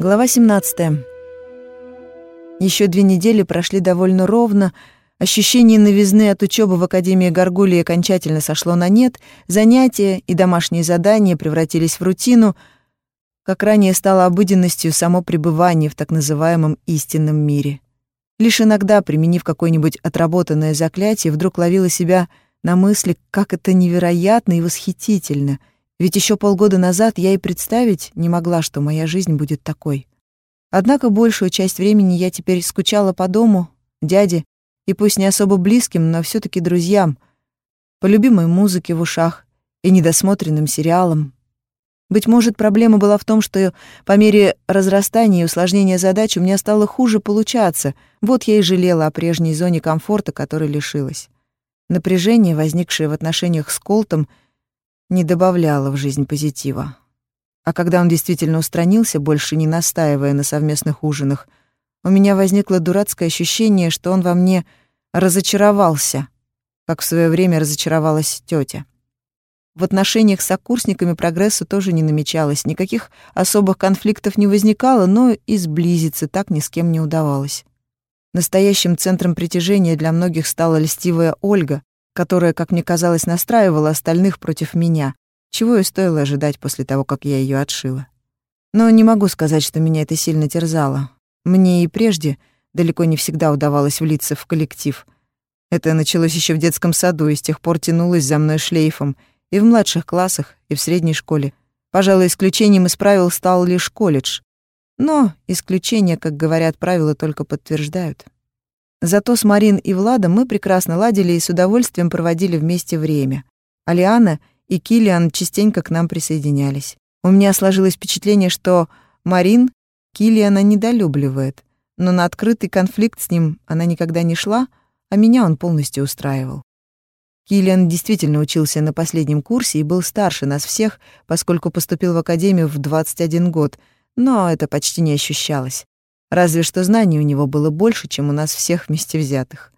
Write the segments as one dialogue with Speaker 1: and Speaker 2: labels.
Speaker 1: Глава 17. Еще две недели прошли довольно ровно. Ощущение новизны от учебы в Академии Гаргулии окончательно сошло на нет. Занятия и домашние задания превратились в рутину. Как ранее стало обыденностью само пребывание в так называемом истинном мире. Лишь иногда, применив какое-нибудь отработанное заклятие, вдруг ловила себя на мысли, как это невероятно и восхитительно — ведь еще полгода назад я и представить не могла, что моя жизнь будет такой. Однако большую часть времени я теперь скучала по дому, дяде и пусть не особо близким, но все таки друзьям, по любимой музыке в ушах и недосмотренным сериалам. Быть может, проблема была в том, что по мере разрастания и усложнения задач у меня стало хуже получаться. Вот я и жалела о прежней зоне комфорта, которой лишилась. Напряжение, возникшее в отношениях с Колтом, не добавляло в жизнь позитива. А когда он действительно устранился, больше не настаивая на совместных ужинах, у меня возникло дурацкое ощущение, что он во мне разочаровался, как в свое время разочаровалась тетя. В отношениях с сокурсниками прогресса тоже не намечалось, никаких особых конфликтов не возникало, но и сблизиться так ни с кем не удавалось. Настоящим центром притяжения для многих стала льстивая Ольга, которая, как мне казалось, настраивала остальных против меня, чего и стоило ожидать после того, как я ее отшила. Но не могу сказать, что меня это сильно терзало. Мне и прежде далеко не всегда удавалось влиться в коллектив. Это началось еще в детском саду и с тех пор тянулось за мной шлейфом и в младших классах, и в средней школе. Пожалуй, исключением из правил стал лишь колледж. Но исключения, как говорят, правила только подтверждают. Зато с Марин и Владом мы прекрасно ладили и с удовольствием проводили вместе время. Алиана и Килиан частенько к нам присоединялись. У меня сложилось впечатление, что Марин Килиана недолюбливает, но на открытый конфликт с ним она никогда не шла, а меня он полностью устраивал. Килиан действительно учился на последнем курсе и был старше нас всех, поскольку поступил в академию в 21 год, но это почти не ощущалось. Разве что знаний у него было больше, чем у нас всех вместе взятых.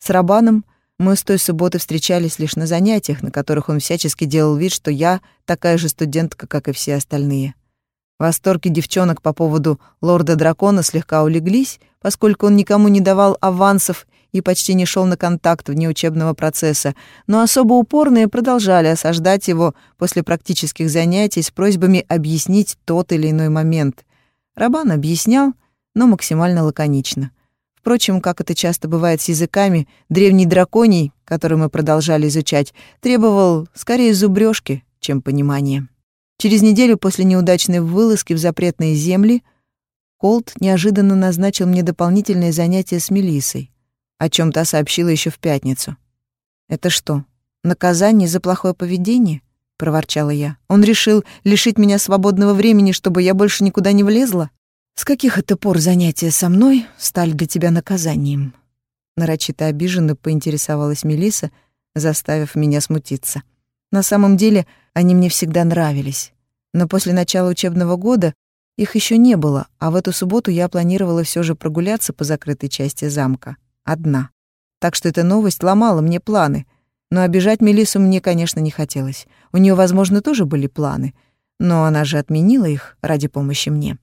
Speaker 1: С Рабаном мы с той субботы встречались лишь на занятиях, на которых он всячески делал вид, что я такая же студентка, как и все остальные. Восторги девчонок по поводу лорда-дракона слегка улеглись, поскольку он никому не давал авансов и почти не шел на контакт вне учебного процесса, но особо упорные продолжали осаждать его после практических занятий с просьбами объяснить тот или иной момент. Рабан объяснял, но максимально лаконично. Впрочем, как это часто бывает с языками, древний драконий, который мы продолжали изучать, требовал скорее зубрёжки, чем понимания. Через неделю после неудачной вылазки в запретные земли Колт неожиданно назначил мне дополнительное занятие с Мелиссой, о чем та сообщила еще в пятницу. «Это что, наказание за плохое поведение?» — проворчала я. «Он решил лишить меня свободного времени, чтобы я больше никуда не влезла?» «С каких это пор занятия со мной стали для тебя наказанием?» Нарочито обиженно поинтересовалась Мелиса, заставив меня смутиться. На самом деле они мне всегда нравились. Но после начала учебного года их еще не было, а в эту субботу я планировала все же прогуляться по закрытой части замка. Одна. Так что эта новость ломала мне планы. Но обижать Мелису мне, конечно, не хотелось. У нее, возможно, тоже были планы. Но она же отменила их ради помощи мне.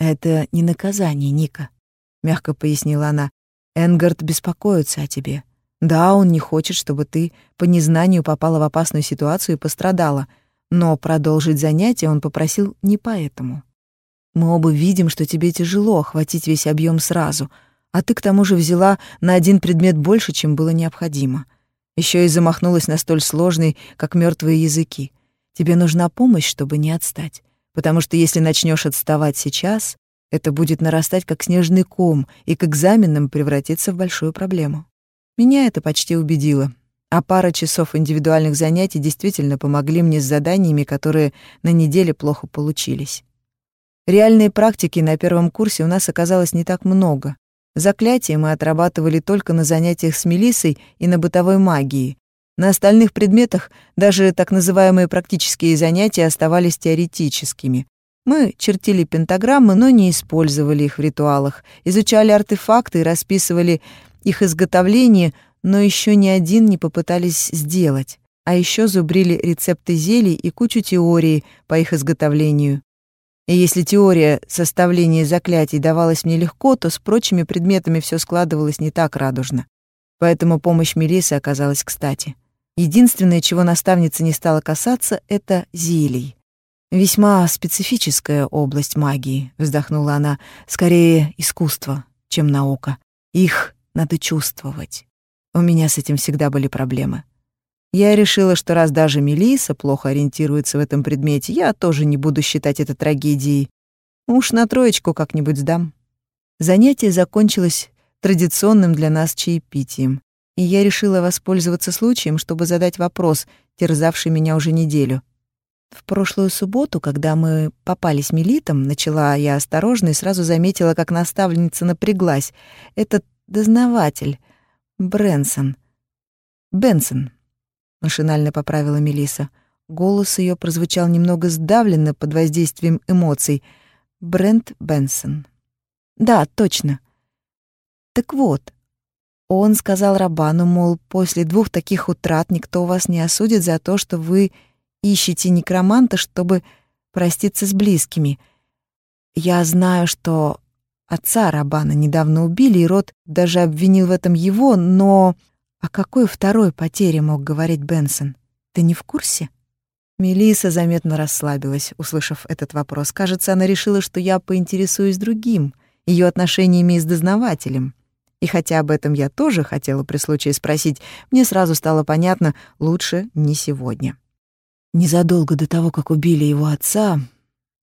Speaker 1: «Это не наказание, Ника», — мягко пояснила она. «Энгард беспокоится о тебе. Да, он не хочет, чтобы ты по незнанию попала в опасную ситуацию и пострадала, но продолжить занятие он попросил не поэтому. Мы оба видим, что тебе тяжело охватить весь объем сразу, а ты к тому же взяла на один предмет больше, чем было необходимо. Еще и замахнулась на столь сложный, как мертвые языки. Тебе нужна помощь, чтобы не отстать потому что если начнешь отставать сейчас, это будет нарастать как снежный ком и к экзаменам превратиться в большую проблему. Меня это почти убедило, а пара часов индивидуальных занятий действительно помогли мне с заданиями, которые на неделе плохо получились. Реальной практики на первом курсе у нас оказалось не так много. Заклятия мы отрабатывали только на занятиях с Мелиссой и на бытовой магии, на остальных предметах даже так называемые практические занятия оставались теоретическими. Мы чертили пентаграммы, но не использовали их в ритуалах, изучали артефакты и расписывали их изготовление, но еще ни один не попытались сделать. А еще зубрили рецепты зелий и кучу теорий по их изготовлению. И если теория составления заклятий давалась мне легко, то с прочими предметами все складывалось не так радужно. Поэтому помощь Мелисы оказалась кстати. Единственное, чего наставница не стала касаться, это зелий. «Весьма специфическая область магии», — вздохнула она, — «скорее искусство, чем наука. Их надо чувствовать. У меня с этим всегда были проблемы. Я решила, что раз даже Мелиса плохо ориентируется в этом предмете, я тоже не буду считать это трагедией. Уж на троечку как-нибудь сдам. Занятие закончилось традиционным для нас чаепитием, и я решила воспользоваться случаем, чтобы задать вопрос, терзавший меня уже неделю. В прошлую субботу, когда мы попались милитом, начала я осторожно и сразу заметила, как наставница напряглась. Этот дознаватель, Брэнсон. Бенсон, машинально поправила Мелиса. Голос ее прозвучал немного сдавленно под воздействием эмоций. Брент Бенсон. Да, точно. Так вот, он сказал Рабану, мол, после двух таких утрат никто вас не осудит за то, что вы ищете некроманта, чтобы проститься с близкими. Я знаю, что отца Рабана недавно убили, и Рот даже обвинил в этом его, но о какой второй потере мог говорить Бенсон? Ты не в курсе? Мелиса заметно расслабилась, услышав этот вопрос. Кажется, она решила, что я поинтересуюсь другим, ее отношениями с дознавателем. И хотя об этом я тоже хотела при случае спросить, мне сразу стало понятно, лучше не сегодня. Незадолго до того, как убили его отца,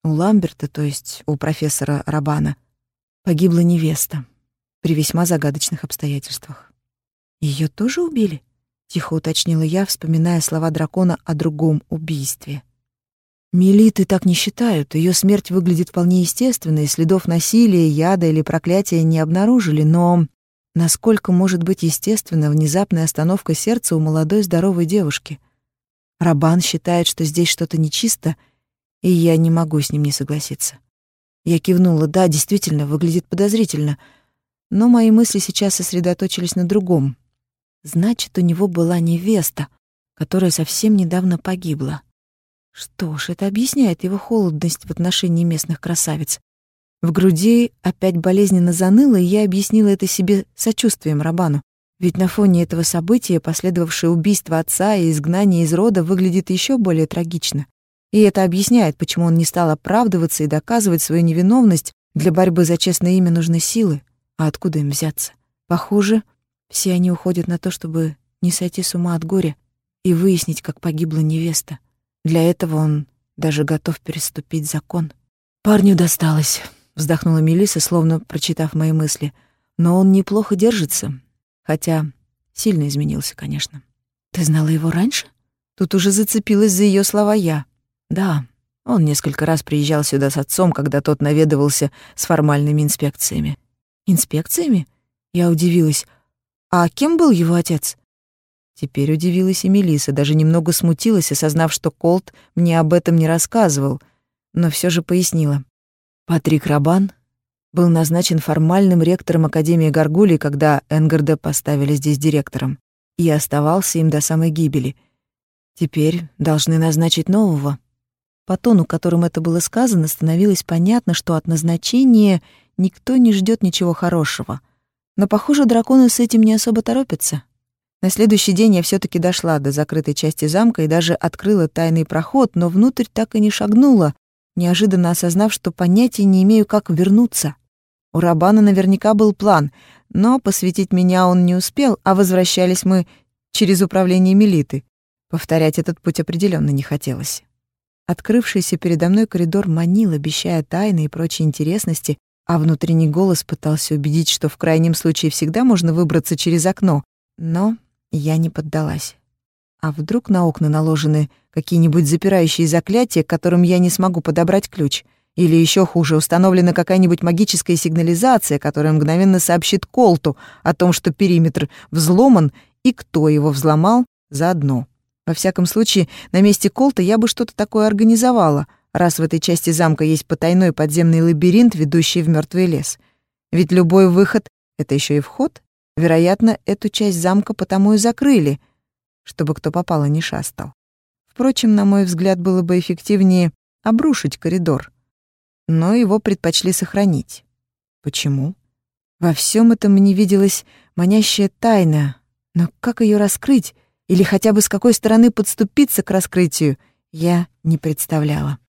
Speaker 1: у Ламберта, то есть у профессора Рабана, погибла невеста при весьма загадочных обстоятельствах. Ее тоже убили? Тихо уточнила я, вспоминая слова дракона о другом убийстве. Милиты так не считают. Ее смерть выглядит вполне естественно, и следов насилия, яда или проклятия не обнаружили, но насколько может быть естественно внезапная остановка сердца у молодой здоровой девушки? Рабан считает, что здесь что-то нечисто, и я не могу с ним не согласиться. Я кивнула. Да, действительно, выглядит подозрительно. Но мои мысли сейчас сосредоточились на другом. Значит, у него была невеста, которая совсем недавно погибла. Что ж, это объясняет его холодность в отношении местных красавиц. В груди опять болезненно заныло, и я объяснила это себе сочувствием Рабану. Ведь на фоне этого события, последовавшее убийство отца и изгнание из рода, выглядит еще более трагично. И это объясняет, почему он не стал оправдываться и доказывать свою невиновность. Для борьбы за честное имя нужны силы. А откуда им взяться? Похоже, все они уходят на то, чтобы не сойти с ума от горя и выяснить, как погибла невеста. Для этого он даже готов переступить закон. «Парню досталось», — вздохнула Мелиса, словно прочитав мои мысли. «Но он неплохо держится, хотя сильно изменился, конечно». «Ты знала его раньше?» Тут уже зацепилась за ее слова я. «Да, он несколько раз приезжал сюда с отцом, когда тот наведывался с формальными инспекциями». «Инспекциями?» Я удивилась. А кем был его отец? Теперь удивилась и Мелиса, даже немного смутилась, осознав, что Колт мне об этом не рассказывал, но все же пояснила. Патрик Рабан был назначен формальным ректором Академии Гаргулий, когда Энгарда поставили здесь директором, и оставался им до самой гибели. Теперь должны назначить нового. По тону, которым это было сказано, становилось понятно, что от назначения никто не ждет ничего хорошего — но, похоже, драконы с этим не особо торопятся. На следующий день я все таки дошла до закрытой части замка и даже открыла тайный проход, но внутрь так и не шагнула, неожиданно осознав, что понятия не имею, как вернуться. У Рабана наверняка был план, но посвятить меня он не успел, а возвращались мы через управление Мелиты. Повторять этот путь определенно не хотелось. Открывшийся передо мной коридор манил, обещая тайны и прочие интересности, а внутренний голос пытался убедить, что в крайнем случае всегда можно выбраться через окно, но я не поддалась. А вдруг на окна наложены какие-нибудь запирающие заклятия, к которым я не смогу подобрать ключ? Или еще хуже, установлена какая-нибудь магическая сигнализация, которая мгновенно сообщит Колту о том, что периметр взломан и кто его взломал заодно. Во всяком случае, на месте Колта я бы что-то такое организовала, раз в этой части замка есть потайной подземный лабиринт, ведущий в мертвый лес. Ведь любой выход — это еще и вход. Вероятно, эту часть замка потому и закрыли, чтобы кто попало не шастал. Впрочем, на мой взгляд, было бы эффективнее обрушить коридор. Но его предпочли сохранить. Почему? Во всем этом мне виделась манящая тайна, но как ее раскрыть или хотя бы с какой стороны подступиться к раскрытию, я не представляла.